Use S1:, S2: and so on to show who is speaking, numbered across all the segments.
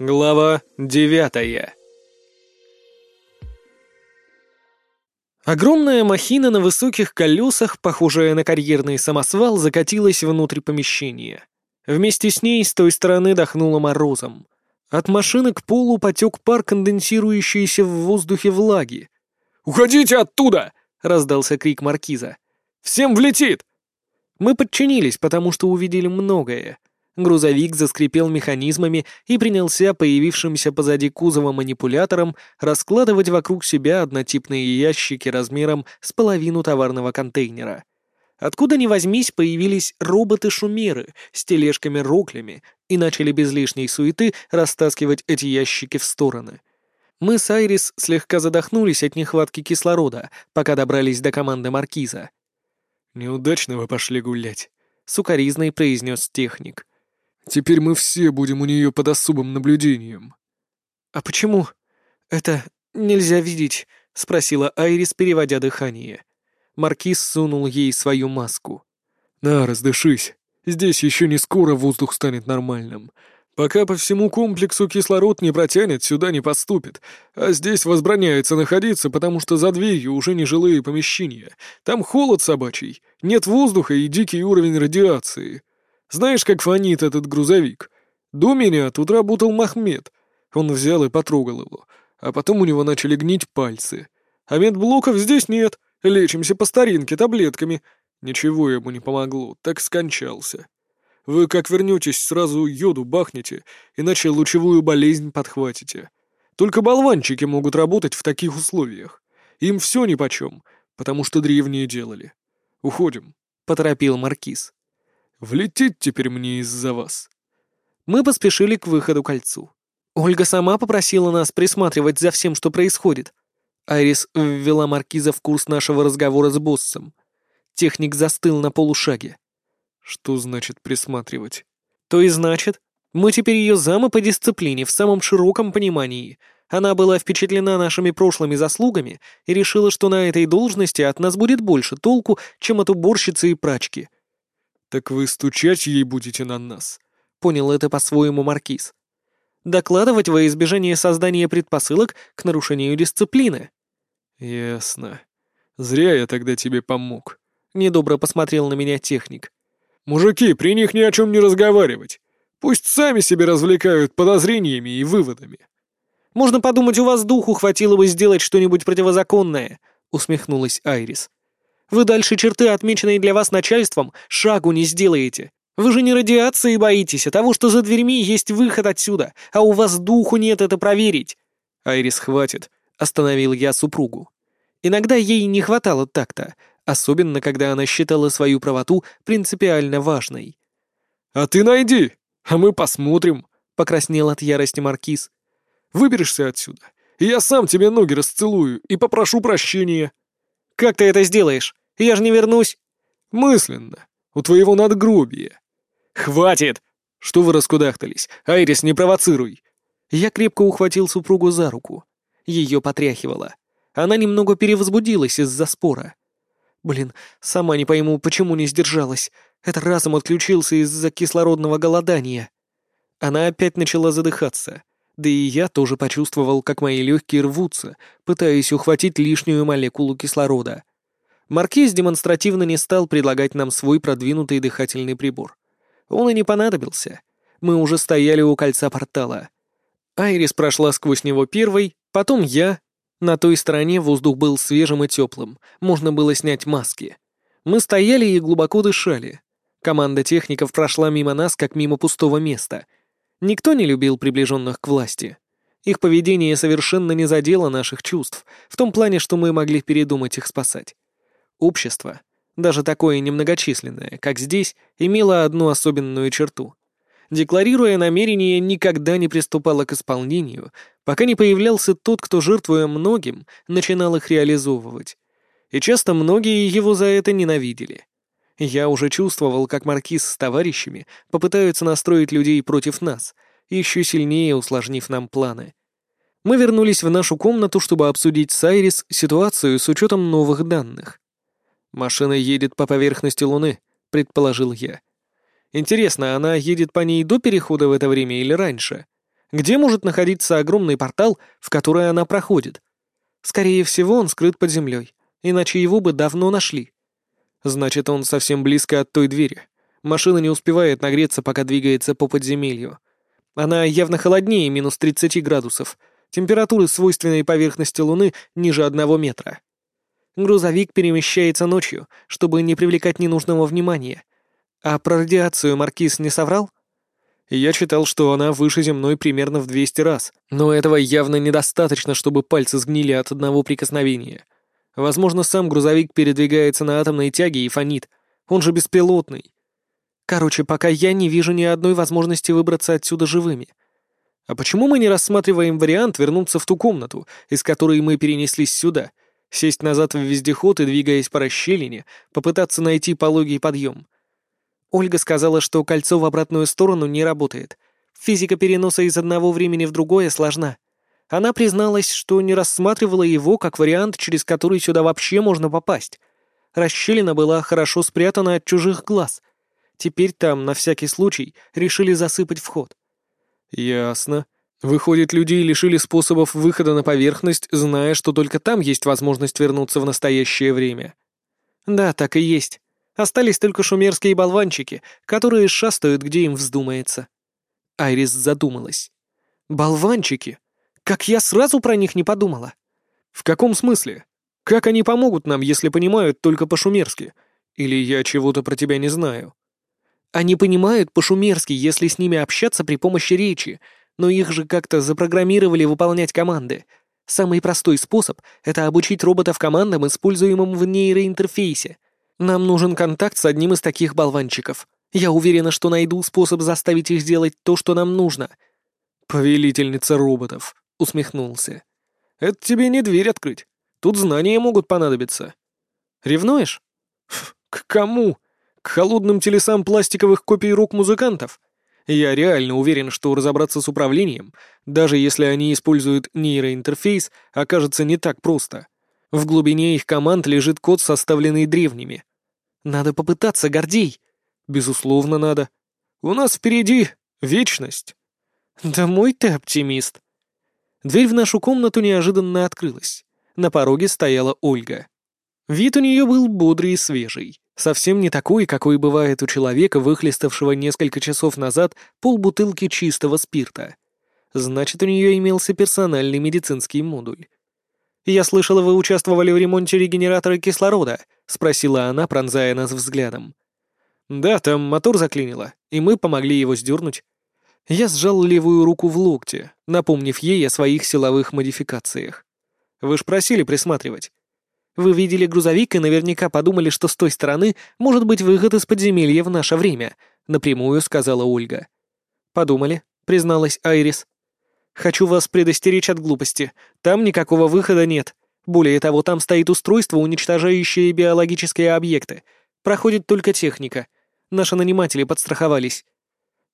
S1: Глава девятая Огромная махина на высоких колесах, похожая на карьерный самосвал, закатилась внутрь помещения. Вместе с ней с той стороны дохнуло морозом. От машины к полу потек пар конденсирующейся в воздухе влаги.
S2: «Уходите оттуда!» — раздался крик маркиза. «Всем влетит!»
S1: Мы подчинились, потому что увидели многое. Грузовик заскрипел механизмами и принялся появившимся позади кузова манипулятором раскладывать вокруг себя однотипные ящики размером с половину товарного контейнера. Откуда ни возьмись, появились роботы-шумеры с тележками-роклями и начали без лишней суеты растаскивать эти ящики в стороны. Мы с Айрис слегка задохнулись от нехватки кислорода, пока добрались до команды Маркиза.
S2: «Неудачно вы пошли гулять», —
S1: сукоризной произнес техник.
S2: Теперь мы все будем у нее под особым наблюдением».
S1: «А почему это нельзя видеть?» — спросила Айрис, переводя дыхание. Маркиз сунул ей свою маску.
S2: «На, раздышись. Здесь еще не скоро воздух станет нормальным. Пока по всему комплексу кислород не протянет, сюда не поступит. А здесь возбраняется находиться, потому что за дверью уже нежилые помещения. Там холод собачий, нет воздуха и дикий уровень радиации. Знаешь, как фонит этот грузовик? До меня тут работал Махмед. Он взял и потрогал его. А потом у него начали гнить пальцы. А медблоков здесь нет. Лечимся по старинке таблетками. Ничего ему не помогло, так скончался. Вы как вернетесь, сразу йоду бахнете, иначе лучевую болезнь подхватите. Только болванчики могут работать в таких условиях. Им все нипочем, потому что древние делали. Уходим, — поторопил Маркиз. Влетит теперь мне из-за вас».
S1: Мы поспешили к выходу кольцу. Ольга сама попросила нас присматривать за всем, что происходит. Айрис ввела маркиза в курс нашего разговора с боссом. Техник застыл на полушаге.
S2: «Что значит присматривать?»
S1: «То и значит. Мы теперь ее замы по дисциплине в самом широком понимании. Она была впечатлена нашими прошлыми заслугами и решила, что на этой должности от нас будет больше толку, чем от уборщицы и прачки».
S2: «Так вы стучать ей будете на нас?»
S1: — понял это по-своему Маркиз. «Докладывать во избежание создания предпосылок к нарушению дисциплины».
S2: «Ясно. Зря я тогда тебе помог», —
S1: недобро посмотрел на меня техник.
S2: «Мужики, при них ни о чем не разговаривать. Пусть сами себе развлекают подозрениями и выводами».
S1: «Можно подумать, у вас духу хватило бы сделать что-нибудь противозаконное», — усмехнулась Айрис. Вы дальше черты, отмеченные для вас начальством, шагу не сделаете. Вы же не радиации боитесь, а того, что за дверьми есть выход отсюда, а у вас духу нет это проверить. Айрис, хватит, остановил я супругу. Иногда ей не хватало такта, особенно когда она считала свою правоту принципиально важной.
S2: «А ты найди, а мы посмотрим», — покраснел
S1: от ярости Маркиз.
S2: «Выберешься отсюда, и я сам тебе ноги расцелую и попрошу прощения».
S1: «Как ты это сделаешь? Я же не вернусь!»
S2: «Мысленно. У твоего надгробия».
S1: «Хватит!»
S2: «Что вы раскудахтались? Айрис, не провоцируй!»
S1: Я крепко ухватил супругу за руку. Ее потряхивало. Она немного перевозбудилась из-за спора. Блин, сама не пойму, почему не сдержалась. Это разом отключился из-за кислородного голодания. Она опять начала задыхаться. Да и я тоже почувствовал, как мои легкие рвутся, пытаясь ухватить лишнюю молекулу кислорода. Маркиз демонстративно не стал предлагать нам свой продвинутый дыхательный прибор. Он и не понадобился. Мы уже стояли у кольца портала. Айрис прошла сквозь него первой, потом я. На той стороне воздух был свежим и теплым, можно было снять маски. Мы стояли и глубоко дышали. Команда техников прошла мимо нас, как мимо пустого места. Никто не любил приближенных к власти. Их поведение совершенно не задело наших чувств, в том плане, что мы могли передумать их спасать. Общество, даже такое немногочисленное, как здесь, имело одну особенную черту. Декларируя намерение, никогда не приступало к исполнению, пока не появлялся тот, кто, жертвуя многим, начинал их реализовывать. И часто многие его за это ненавидели. Я уже чувствовал, как маркиз с товарищами попытаются настроить людей против нас, еще сильнее усложнив нам планы. Мы вернулись в нашу комнату, чтобы обсудить с Айрис ситуацию с учетом новых данных. «Машина едет по поверхности Луны», — предположил я. «Интересно, она едет по ней до перехода в это время или раньше? Где может находиться огромный портал, в который она проходит? Скорее всего, он скрыт под землей, иначе его бы давно нашли. Значит, он совсем близко от той двери. Машина не успевает нагреться, пока двигается по подземелью. Она явно холоднее минус 30 градусов. Температуры свойственной поверхности Луны ниже одного метра. Грузовик перемещается ночью, чтобы не привлекать ненужного внимания. А про радиацию Маркиз не соврал? Я читал, что она выше земной примерно в 200 раз, но этого явно недостаточно, чтобы пальцы сгнили от одного прикосновения. Возможно, сам грузовик передвигается на атомной тяге и фонит. Он же беспилотный. Короче, пока я не вижу ни одной возможности выбраться отсюда живыми. А почему мы не рассматриваем вариант вернуться в ту комнату, из которой мы перенеслись сюда, сесть назад в вездеход и, двигаясь по расщелине, попытаться найти пологий подъем? Ольга сказала, что кольцо в обратную сторону не работает. Физика переноса из одного времени в другое сложна. Она призналась, что не рассматривала его как вариант, через который сюда вообще можно попасть. Расщелина была хорошо спрятана от чужих глаз. Теперь там, на всякий случай, решили засыпать вход. «Ясно. Выходит, людей лишили способов выхода на поверхность, зная, что только там есть возможность вернуться в настоящее время». «Да, так и есть. Остались только шумерские болванчики, которые шастают, где им вздумается. Айрис задумалась. Болванчики? Как я сразу про них не подумала. В каком смысле? Как они помогут нам, если понимают только по-шумерски? Или я чего-то про тебя не знаю? Они понимают по-шумерски, если с ними общаться при помощи речи, но их же как-то запрограммировали выполнять команды. Самый простой способ — это обучить роботов командам, используемым в нейроинтерфейсе — нам нужен контакт с одним из таких болванчиков. Я уверена, что найду способ заставить их сделать то, что нам нужно». «Повелительница роботов», — усмехнулся. «Это тебе не дверь открыть. Тут знания могут понадобиться». «Ревнуешь?» «К кому? К холодным телесам пластиковых копий рук музыкантов? Я реально уверен, что разобраться с управлением, даже если они используют нейроинтерфейс, окажется не так просто. В глубине их команд лежит код, составленный древними. Надо попытаться, Гордей. Безусловно, надо. У нас впереди вечность. Да мой ты оптимист. Дверь в нашу комнату неожиданно открылась. На пороге стояла Ольга. Вид у нее был бодрый и свежий. Совсем не такой, какой бывает у человека, выхлеставшего несколько часов назад полбутылки чистого спирта. Значит, у нее имелся персональный медицинский модуль. «Я слышала, вы участвовали в ремонте регенератора кислорода», — спросила она, пронзая нас взглядом. «Да, там мотор заклинило, и мы помогли его сдернуть». Я сжал левую руку в локте, напомнив ей о своих силовых модификациях. «Вы ж просили присматривать. Вы видели грузовик и наверняка подумали, что с той стороны может быть выход из подземелья в наше время», — напрямую сказала Ольга. «Подумали», — призналась Айрис. Хочу вас предостеречь от глупости. Там никакого выхода нет. Более того, там стоит устройство, уничтожающее биологические объекты. Проходит только техника. Наши наниматели подстраховались».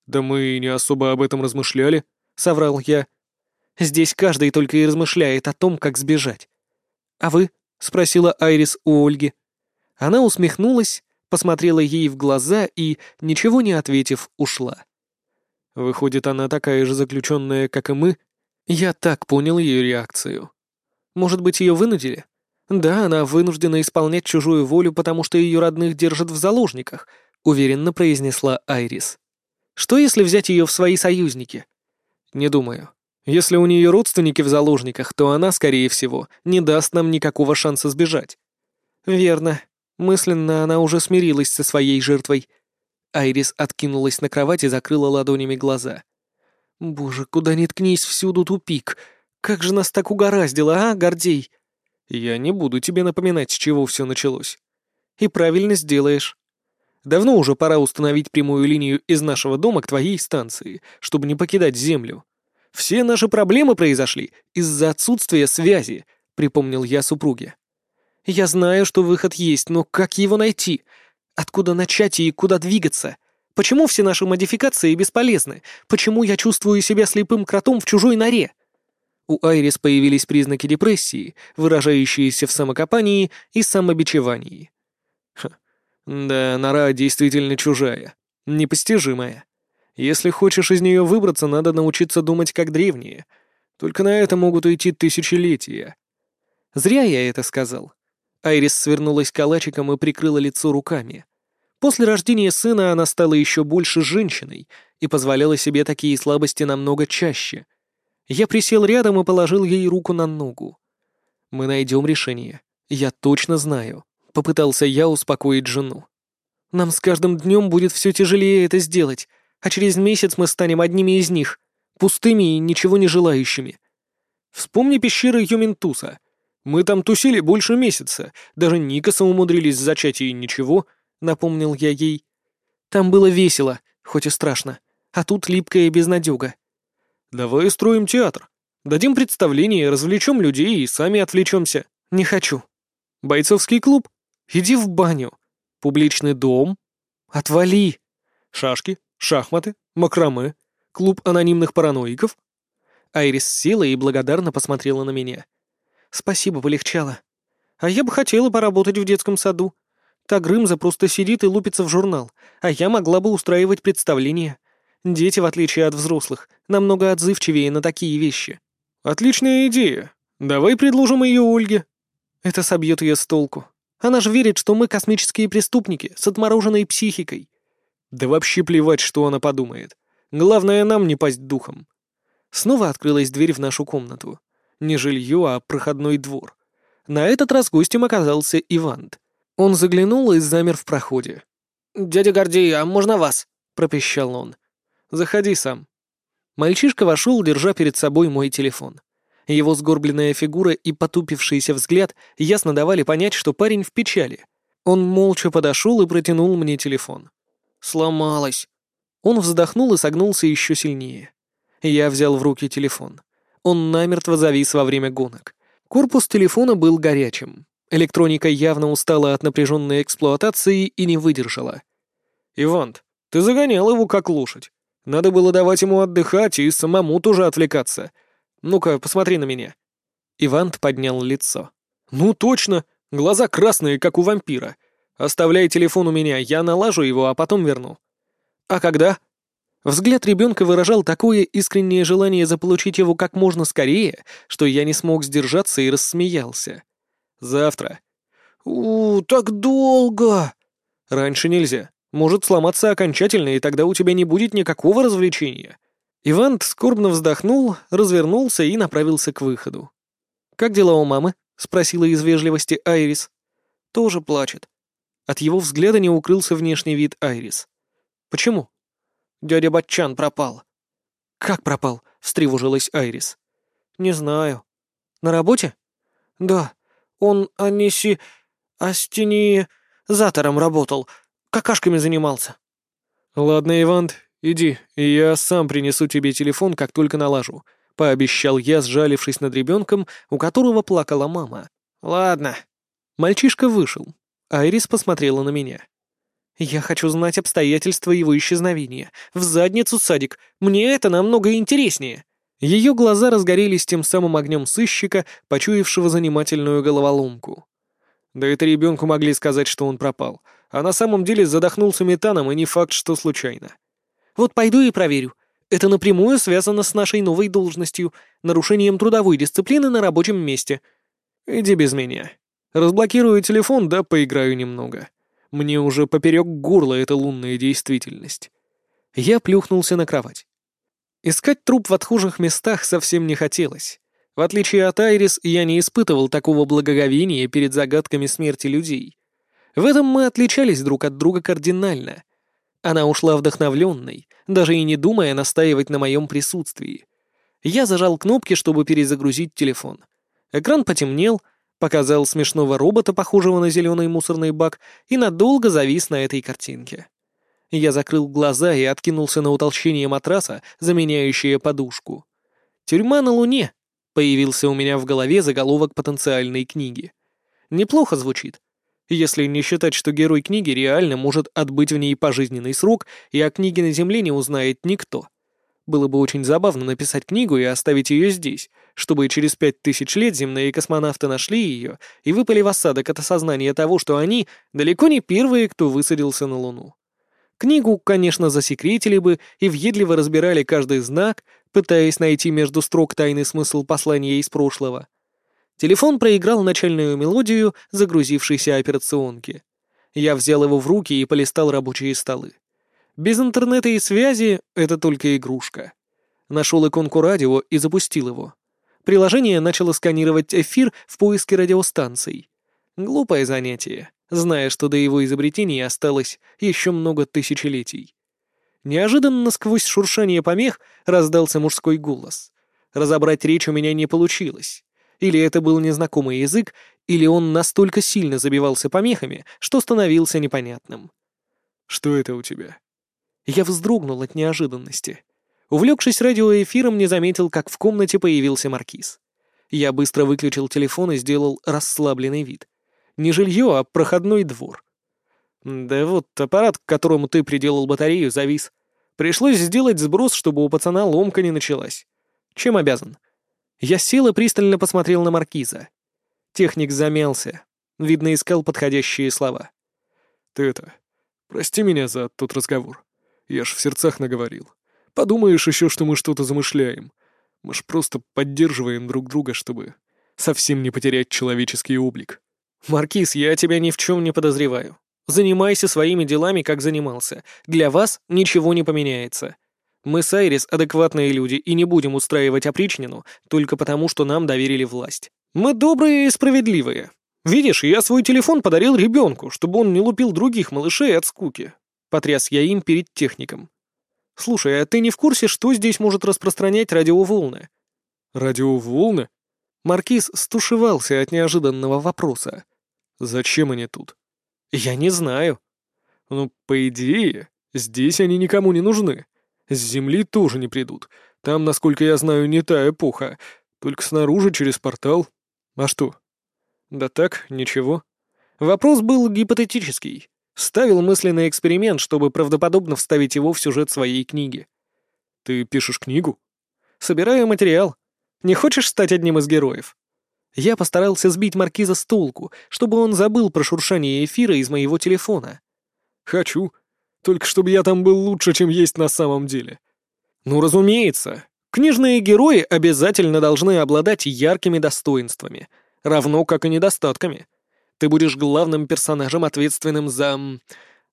S1: «Да мы не особо об этом размышляли», — соврал я. «Здесь каждый только и размышляет о том, как сбежать». «А вы?» — спросила Айрис у Ольги. Она усмехнулась, посмотрела ей в глаза и, ничего не ответив, ушла. Выходит, она такая же заключенная, как и мы? Я так понял ее реакцию. Может быть, ее вынудили? Да, она вынуждена исполнять чужую волю, потому что ее родных держат в заложниках, уверенно произнесла Айрис. Что, если взять ее в свои союзники? Не думаю. Если у нее родственники в заложниках, то она, скорее всего, не даст нам никакого шанса сбежать. Верно. Мысленно она уже смирилась со своей жертвой. Айрис откинулась на кровать и закрыла ладонями глаза. «Боже, куда ни ткнись, всюду тупик. Как же нас так угораздило, а, Гордей?» «Я не буду тебе напоминать, с чего все началось». «И правильно сделаешь. Давно уже пора установить прямую линию из нашего дома к твоей станции, чтобы не покидать Землю. Все наши проблемы произошли из-за отсутствия связи», — припомнил я супруге. «Я знаю, что выход есть, но как его найти? Откуда начать и куда двигаться? Почему все наши модификации бесполезны? Почему я чувствую себя слепым кротом в чужой норе? У Айрис появились признаки депрессии, выражающиеся в самокопании и самобичевании. Ха. Да, нора действительно чужая, непостижимая. Если хочешь из нее выбраться, надо научиться думать как древние. Только на это могут уйти тысячелетия. Зря я это сказал. Айрис свернулась калачиком и прикрыла лицо руками. После рождения сына она стала еще больше женщиной и позволяла себе такие слабости намного чаще. Я присел рядом и положил ей руку на ногу. «Мы найдем решение. Я точно знаю», — попытался я успокоить жену. «Нам с каждым днем будет все тяжелее это сделать, а через месяц мы станем одними из них, пустыми и ничего не желающими. Вспомни пещеры Юментуса. Мы там тусили больше месяца, даже Никаса умудрились зачать и ничего, — напомнил я ей. Там было весело, хоть и страшно, а тут липкая безнадега. Давай устроим театр. Дадим представление, развлечем людей и сами отвлечемся. Не хочу. Бойцовский клуб? Иди в баню. Публичный дом? Отвали. Шашки, Шахматы? Макраме? Клуб анонимных параноиков?» Айрис села и благодарно посмотрела на меня. «Спасибо, полегчало. А я бы хотела поработать в детском саду. Та Грымза просто сидит и лупится в журнал, а я могла бы устраивать представления. Дети, в отличие от взрослых, намного отзывчивее на такие вещи». «Отличная идея. Давай предложим ее Ольге». Это собьет ее с толку. Она же верит, что мы космические преступники с отмороженной психикой. Да вообще плевать, что она подумает. Главное, нам не пасть духом. Снова открылась дверь в нашу комнату. Не жилье, а проходной двор. На этот раз гостем оказался Ивант. Он заглянул и замер в проходе. «Дядя Гордей, а можно вас?» — пропищал он. «Заходи сам». Мальчишка вошел, держа перед собой мой телефон. Его сгорбленная фигура и потупившийся взгляд ясно давали понять, что парень в печали. Он молча подошел и протянул мне телефон. Сломалась. Он вздохнул и согнулся еще сильнее. Я взял в руки телефон. Он намертво завис во время гонок. Корпус телефона был горячим. Электроника явно устала от напряженной эксплуатации и не выдержала. «Ивант, ты загонял его как лошадь. Надо было давать ему отдыхать и самому тоже отвлекаться. Ну-ка, посмотри на меня». Ивант поднял лицо. «Ну точно, глаза красные, как у вампира. Оставляй телефон у меня, я налажу его, а потом верну. А когда? Взгляд ребенка выражал такое искреннее желание заполучить его как можно скорее, что я не смог сдержаться и рассмеялся. Завтра. У, так долго. Раньше нельзя. Может сломаться окончательно, и тогда у тебя не будет никакого развлечения. Иван скорбно вздохнул, развернулся и направился к выходу. «Как дела у мамы?» — спросила из вежливости Айрис. «Тоже плачет. От его взгляда не укрылся внешний вид Айрис. «Почему?» «Дядя Батчан пропал». «Как пропал?» — встревожилась Айрис. «Не знаю». «На работе?» «Да. Он аниси... астенизатором работал. Какашками занимался». «Ладно, Иван, иди, я сам принесу тебе телефон, как только налажу», — пообещал я, сжалившись над ребенком, у которого плакала мама. «Ладно». Мальчишка вышел, Айрис посмотрела на меня. «Я хочу знать обстоятельства его исчезновения. В задницу, садик. Мне это намного интереснее». Ее глаза разгорелись тем самым огнем сыщика, почуявшего занимательную головоломку. Да это ребенку могли сказать, что он пропал. А на самом деле задохнулся метаном, и не факт, что случайно. Вот пойду и проверю. Это напрямую связано с нашей новой должностью, нарушением трудовой дисциплины на рабочем месте. Иди без меня. Разблокирую телефон, да поиграю немного. Мне уже поперек горла эта лунная действительность. Я плюхнулся на кровать. Искать труп в отхожих местах совсем не хотелось. В отличие от Айрис, я не испытывал такого благоговения перед загадками смерти людей. В этом мы отличались друг от друга кардинально. Она ушла вдохновленной, даже и не думая настаивать на моем присутствии. Я зажал кнопки, чтобы перезагрузить телефон. Экран потемнел — показал смешного робота, похожего на зеленый мусорный бак, и надолго завис на этой картинке. Я закрыл глаза и откинулся на утолщение матраса, заменяющее подушку. «Тюрьма на Луне», — появился у меня в голове заголовок потенциальной книги. Неплохо звучит. Если не считать, что герой книги реально может отбыть в ней пожизненный срок, и о книге на Земле не узнает никто. Было бы очень забавно написать книгу и оставить ее здесь, чтобы через пять тысяч лет земные космонавты нашли ее и выпали в осадок от осознания того, что они далеко не первые, кто высадился на Луну. Книгу, конечно, засекретили бы и въедливо разбирали каждый знак, пытаясь найти между строк тайный смысл послания из прошлого. Телефон проиграл начальную мелодию загрузившейся операционки. Я взял его в руки и полистал рабочие столы. Без интернета и связи это только игрушка. Нашел иконку радио и запустил его. Приложение начало сканировать эфир в поиске радиостанций. Глупое занятие, зная, что до его изобретения осталось еще много тысячелетий. Неожиданно сквозь шуршание помех раздался мужской голос. Разобрать речь у меня не получилось. Или это был незнакомый язык, или он настолько сильно забивался помехами, что становился непонятным.
S2: «Что это у тебя?»
S1: Я вздрогнул от неожиданности. Увлекшись радиоэфиром, не заметил, как в комнате появился маркиз. Я быстро выключил телефон и сделал расслабленный вид. Не жилье, а проходной двор. Да вот, аппарат, к которому ты приделал батарею, завис. Пришлось сделать сброс, чтобы у пацана ломка не началась. Чем обязан? Я сел и пристально посмотрел на маркиза. Техник замялся. Видно, искал подходящие слова.
S2: «Ты это... Прости меня за тот разговор. Я ж в сердцах наговорил. Подумаешь еще, что мы что-то замышляем. Мы ж просто поддерживаем друг друга, чтобы совсем не потерять человеческий облик».
S1: «Маркиз, я тебя ни в чем не подозреваю. Занимайся своими делами, как занимался. Для вас ничего не поменяется. Мы с Айрис адекватные люди и не будем устраивать опричнину только потому, что нам доверили власть. Мы добрые и справедливые. Видишь, я свой телефон подарил ребенку, чтобы он не лупил других малышей от скуки. Потряс я им перед техником. Слушай, а ты не в курсе, что здесь может распространять радиоволны?
S2: Радиоволны?
S1: Маркиз стушевался от неожиданного вопроса.
S2: Зачем они тут?
S1: Я не знаю.
S2: Ну, по идее, здесь они никому не нужны. С Земли тоже не придут. Там, насколько я знаю, не та эпоха. Только снаружи, через портал. А что?
S1: Да так, ничего. Вопрос был гипотетический. Ставил мысленный эксперимент, чтобы правдоподобно вставить его в сюжет своей книги.
S2: Ты пишешь книгу?
S1: Собираю материал. Не хочешь стать одним из героев? Я постарался сбить маркиза с толку, чтобы он забыл про шуршание эфира из моего телефона.
S2: Хочу. Только чтобы я там был лучше, чем есть на самом деле.
S1: Ну, разумеется. Книжные герои обязательно должны обладать яркими достоинствами, равно как и недостатками. Ты будешь главным персонажем, ответственным за...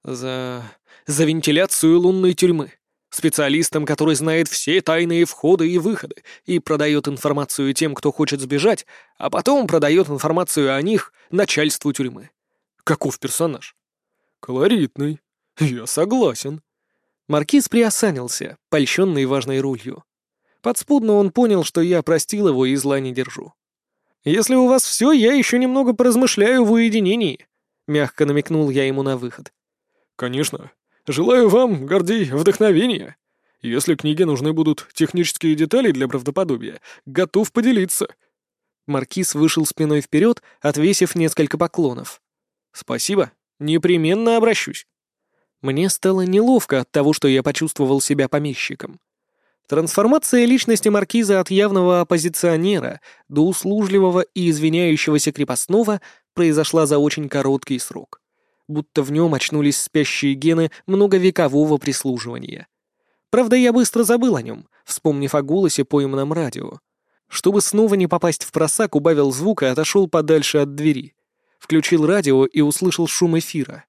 S1: за... за вентиляцию лунной тюрьмы. Специалистом, который знает все тайные входы и выходы и продает информацию тем, кто хочет сбежать, а потом продает информацию о них начальству тюрьмы. Каков персонаж?
S2: Колоритный. «Я согласен».
S1: Маркиз приосанился, польщенный важной ролью. Подспудно он понял, что я простил его и зла не держу. «Если у вас все, я еще немного поразмышляю в уединении», — мягко намекнул я ему на выход.
S2: «Конечно. Желаю вам, Гордей, вдохновения. Если книге нужны будут технические детали для правдоподобия, готов поделиться».
S1: Маркиз вышел спиной вперед, отвесив несколько поклонов. «Спасибо. Непременно обращусь». Мне стало неловко от того, что я почувствовал себя помещиком. Трансформация личности маркиза от явного оппозиционера до услужливого и извиняющегося крепостного произошла за очень короткий срок. Будто в нем очнулись спящие гены многовекового прислуживания. Правда, я быстро забыл о нем, вспомнив о голосе пойманном радио. Чтобы снова не попасть в просак, убавил звук и отошел подальше от двери. Включил радио и услышал шум эфира.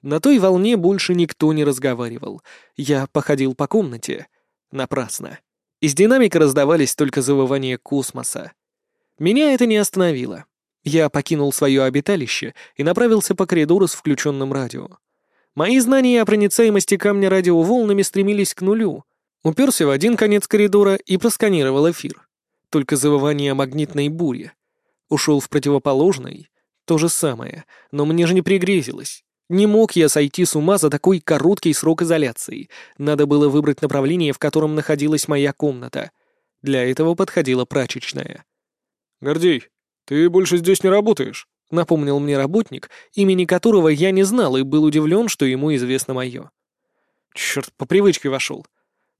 S1: На той волне больше никто не разговаривал. Я походил по комнате. Напрасно. Из динамика раздавались только завывания космоса. Меня это не остановило. Я покинул свое обиталище и направился по коридору с включенным радио. Мои знания о проницаемости камня радиоволнами стремились к нулю. Уперся в один конец коридора и просканировал эфир. Только завывание магнитной бури. Ушел в противоположный. То же самое, но мне же не пригрезилось. Не мог я сойти с ума за такой короткий срок изоляции. Надо было выбрать направление, в котором находилась моя комната. Для этого подходила прачечная.
S2: «Гордей, ты больше здесь не работаешь», —
S1: напомнил мне работник, имени которого я не знал и был удивлен, что ему известно мое. «Черт, по привычке вошел.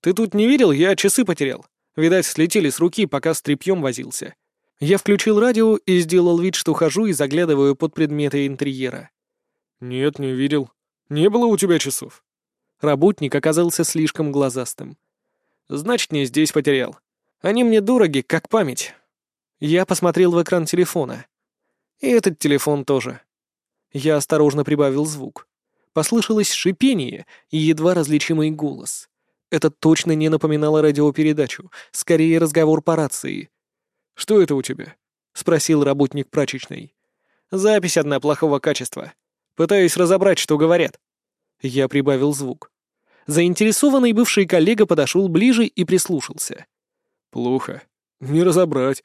S1: Ты тут не видел? Я часы потерял. Видать, слетели с руки, пока с тряпьем возился». Я включил радио и сделал вид, что хожу и заглядываю под предметы интерьера.
S2: «Нет, не видел. Не было у тебя часов?»
S1: Работник оказался слишком глазастым. «Значит, не здесь потерял. Они мне дороги, как память». Я посмотрел в экран телефона. И этот телефон тоже. Я осторожно прибавил звук. Послышалось шипение и едва различимый голос. Это точно не напоминало радиопередачу, скорее разговор по рации.
S2: «Что это у тебя?» — спросил работник прачечной.
S1: «Запись одна плохого качества. Пытаюсь разобрать, что говорят». Я прибавил звук. Заинтересованный бывший коллега подошел ближе и прислушался.
S2: «Плохо. Не разобрать.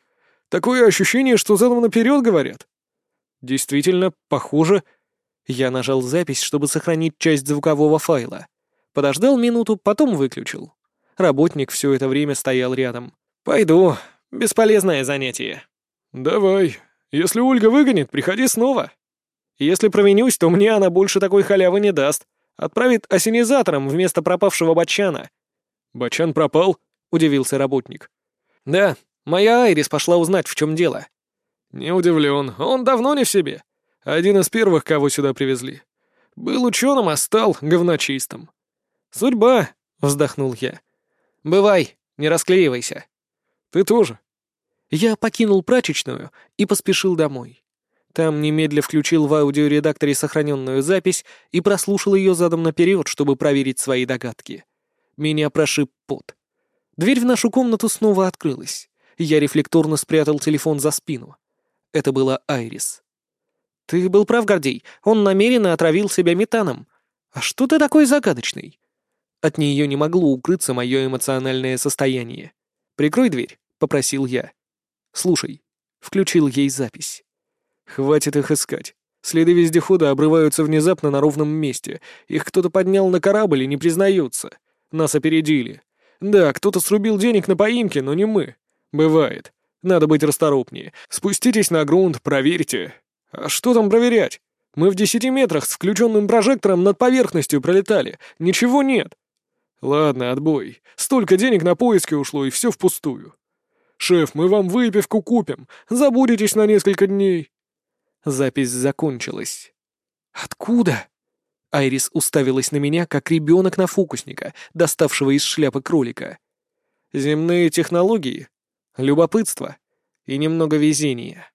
S2: Такое ощущение, что задом наперед говорят».
S1: «Действительно, похоже». Я нажал запись, чтобы сохранить часть звукового файла. Подождал минуту, потом выключил. Работник все это время стоял рядом. «Пойду. Бесполезное занятие».
S2: «Давай. Если Ольга выгонит, приходи снова».
S1: «Если провинюсь, то мне она больше такой халявы не даст. Отправит осенизатором вместо пропавшего Бачана».
S2: «Бачан пропал?»
S1: — удивился работник. «Да, моя Айрис пошла узнать, в чем дело».
S2: «Не удивлен. Он давно не в себе. Один из первых, кого сюда привезли. Был ученым, а стал говночистом».
S1: «Судьба», — вздохнул я. «Бывай, не расклеивайся».
S2: «Ты тоже».
S1: Я покинул прачечную и поспешил домой. Там немедля включил в аудиоредакторе сохраненную запись и прослушал ее задом наперед, чтобы проверить свои догадки. Меня прошиб пот. Дверь в нашу комнату снова открылась. Я рефлекторно спрятал телефон за спину. Это была Айрис. «Ты был прав, Гордей. Он намеренно отравил себя метаном. А что ты такой загадочный?» От нее не могло укрыться мое эмоциональное состояние. «Прикрой дверь», — попросил я. «Слушай», — включил ей запись.
S2: «Хватит их искать. Следы вездехода обрываются внезапно на ровном месте. Их кто-то поднял на корабль и не признаются. Нас опередили. Да, кто-то срубил денег на поимки, но не мы. Бывает. Надо быть расторопнее. Спуститесь на грунт, проверьте. А что там проверять? Мы в десяти метрах с включенным прожектором над поверхностью пролетали. Ничего нет. Ладно, отбой. Столько денег на поиски ушло, и все впустую. Шеф, мы вам выпивку купим. Забудетесь на несколько дней.
S1: Запись закончилась. Откуда? Айрис уставилась на меня, как ребенок на фокусника, доставшего из шляпы кролика. Земные технологии, любопытство и немного везения.